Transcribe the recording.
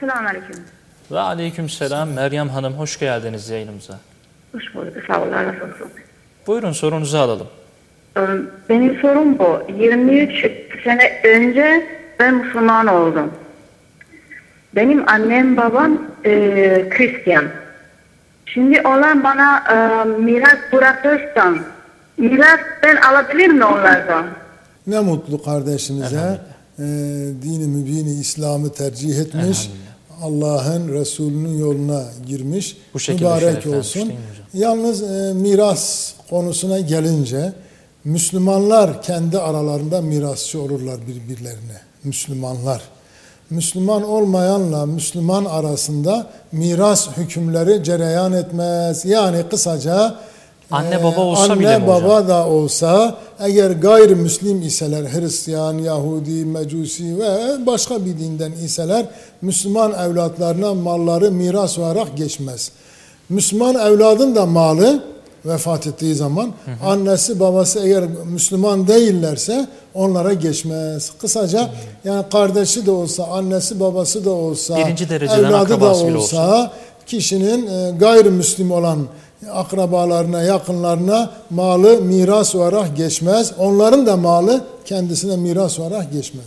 Selamünaleyküm. Ve aleykümselam Meryem Hanım hoş geldiniz yayınımıza. Hoş bulduk. Sağ olun. Nasılsınız? Buyurun sorunuzu alalım. Ee, Benim sorum bu. 23 sene önce ben Müslüman oldum. Benim annem babam e, Hristiyan. Şimdi onlar bana e, miras bırakırsan miras ben alabilir mi onlardan? Ne mutlu kardeşinize e, dini mübini İslam'ı tercih etmiş. Allah'ın Resulünün yoluna girmiş. Bu şekilde Mübarek olsun. Yalnız e, miras konusuna gelince Müslümanlar kendi aralarında mirasçı olurlar birbirlerine. Müslümanlar. Müslüman olmayanla Müslüman arasında miras hükümleri cereyan etmez. Yani kısaca Anne e, baba olsa anne bile mi hocam? baba da olsa eğer gayrimüslim iseler Hristiyan, Yahudi, Mecusi ve başka bir dinden iseler Müslüman evlatlarına malları miras olarak geçmez. Müslüman evladın da malı vefat ettiği zaman annesi babası eğer Müslüman değillerse onlara geçmez. Kısaca yani kardeşi de olsa, annesi babası da olsa, Birinci evladı da bile olsa kişinin e, gayrimüslim olan akrabalarına, yakınlarına malı miras olarak geçmez. Onların da malı kendisine miras olarak geçmez.